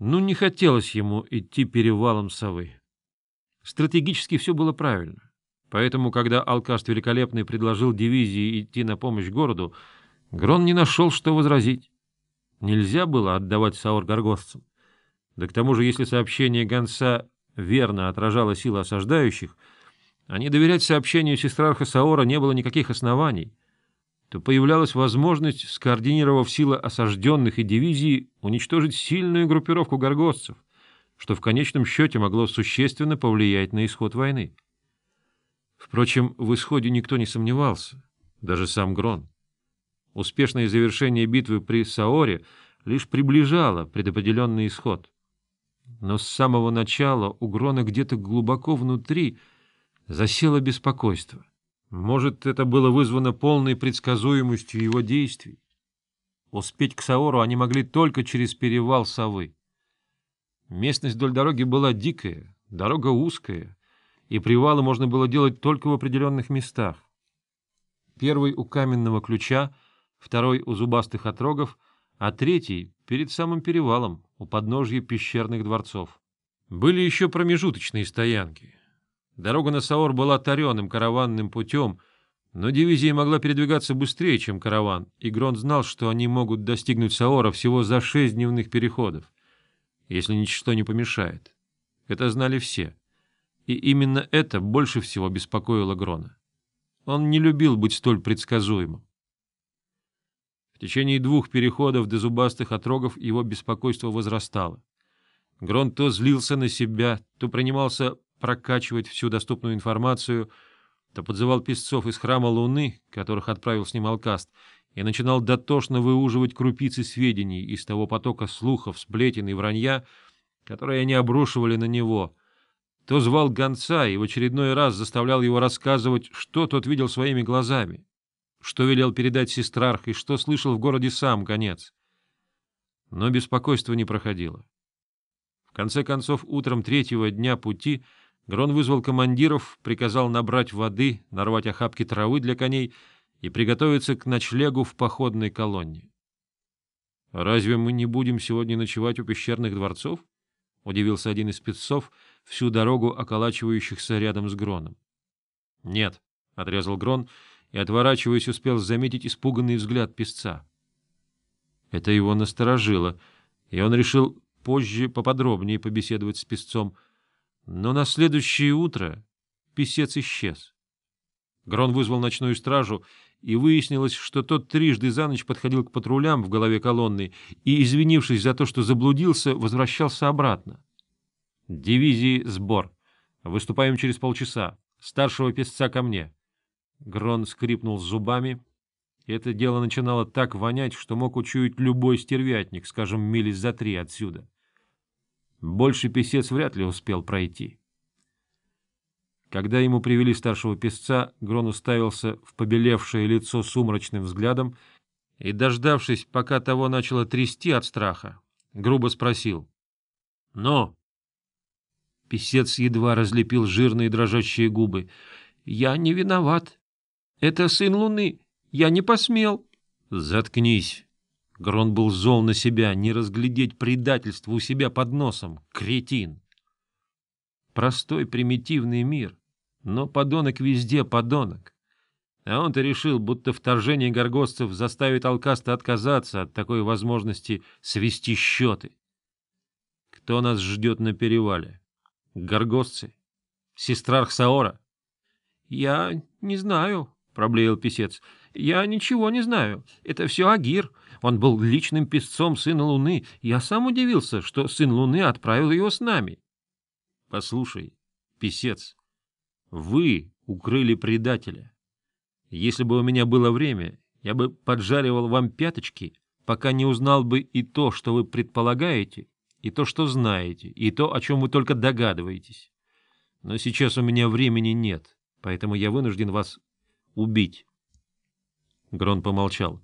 Ну, не хотелось ему идти перевалом совы. Стратегически все было правильно. Поэтому, когда Алкаст Великолепный предложил дивизии идти на помощь городу, Грон не нашел, что возразить. Нельзя было отдавать Саор горгостцам. Да к тому же, если сообщение гонца верно отражало силы осаждающих, а не доверять сообщению сестрарха Саора не было никаких оснований, то появлялась возможность, скоординировав силы осажденных и дивизии, уничтожить сильную группировку горгостцев, что в конечном счете могло существенно повлиять на исход войны. Впрочем, в исходе никто не сомневался, даже сам Грон. Успешное завершение битвы при Саоре лишь приближало предопределенный исход. Но с самого начала у Грона где-то глубоко внутри засело беспокойство. Может, это было вызвано полной предсказуемостью его действий. Успеть к Саору они могли только через перевал Совы. Местность вдоль дороги была дикая, дорога узкая, и привалы можно было делать только в определенных местах. Первый у каменного ключа, второй у зубастых отрогов, а третий перед самым перевалом, у подножья пещерных дворцов. Были еще промежуточные стоянки — Дорога на Саор была тареным караванным путем, но дивизия могла передвигаться быстрее, чем караван, и Грон знал, что они могут достигнуть Саора всего за шесть дневных переходов, если ничто не помешает. Это знали все. И именно это больше всего беспокоило Грона. Он не любил быть столь предсказуемым. В течение двух переходов до зубастых отрогов его беспокойство возрастало. Грон то злился на себя, то принимался прокачивать всю доступную информацию, то подзывал песцов из храма Луны, которых отправил с ним Алкаст, и начинал дотошно выуживать крупицы сведений из того потока слухов, сплетен и вранья, которые они обрушивали на него. То звал гонца и в очередной раз заставлял его рассказывать, что тот видел своими глазами, что велел передать сестрарх и что слышал в городе сам гонец. Но беспокойство не проходило. В конце концов, утром третьего дня пути — Грон вызвал командиров, приказал набрать воды, нарвать охапки травы для коней и приготовиться к ночлегу в походной колонне. — Разве мы не будем сегодня ночевать у пещерных дворцов? — удивился один из спецов, всю дорогу околачивающихся рядом с Гроном. — Нет, — отрезал Грон и, отворачиваясь, успел заметить испуганный взгляд песца. Это его насторожило, и он решил позже поподробнее побеседовать с песцом — но на следующее утро писец исчез. Грон вызвал ночную стражу, и выяснилось, что тот трижды за ночь подходил к патрулям в голове колонны и, извинившись за то, что заблудился, возвращался обратно. «Дивизии сбор. Выступаем через полчаса. Старшего песца ко мне». Грон скрипнул зубами. Это дело начинало так вонять, что мог учуять любой стервятник, скажем, мили за три отсюда. Больше писец вряд ли успел пройти. Когда ему привели старшего песца, Грон уставился в побелевшее лицо сумрачным взглядом и, дождавшись, пока того начало трясти от страха, грубо спросил. — Но? Песец едва разлепил жирные дрожащие губы. — Я не виноват. Это сын Луны. Я не посмел. — Заткнись. Грон был зол на себя, не разглядеть предательство у себя под носом. Кретин! Простой примитивный мир, но подонок везде подонок. А он-то решил, будто вторжение горгостцев заставит Алкаста отказаться от такой возможности свести счеты. Кто нас ждет на перевале? Горгостцы? Сестра Архсаора? — Я не знаю, — проблеял писец. — Я ничего не знаю. Это все Агир. Он был личным песцом Сына Луны. Я сам удивился, что Сын Луны отправил его с нами. — Послушай, писец, вы укрыли предателя. Если бы у меня было время, я бы поджаривал вам пяточки, пока не узнал бы и то, что вы предполагаете, и то, что знаете, и то, о чем вы только догадываетесь. Но сейчас у меня времени нет, поэтому я вынужден вас убить. Грон помолчал.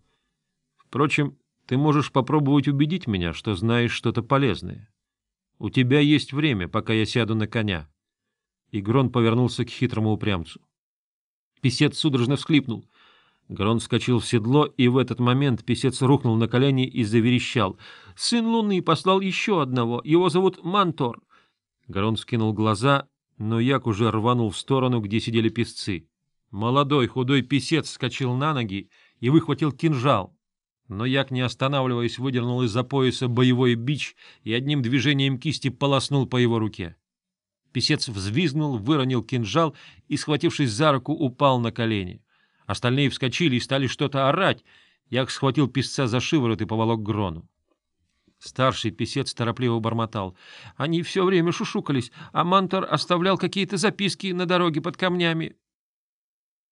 Впрочем, ты можешь попробовать убедить меня, что знаешь что-то полезное. У тебя есть время, пока я сяду на коня. И Грон повернулся к хитрому упрямцу. Песец судорожно всхлипнул. Грон вскочил в седло, и в этот момент писец рухнул на колени и заверещал. — Сын Луны послал еще одного. Его зовут Мантор. Грон скинул глаза, но Як уже рванул в сторону, где сидели песцы. Молодой худой писец вскочил на ноги и выхватил кинжал. Но Як, не останавливаясь, выдернул из-за пояса боевой бич и одним движением кисти полоснул по его руке. Песец взвизгнул, выронил кинжал и, схватившись за руку, упал на колени. Остальные вскочили и стали что-то орать. Як схватил песца за шиворот и поволок Грону. Старший писец торопливо бормотал. Они все время шушукались, а Мантор оставлял какие-то записки на дороге под камнями.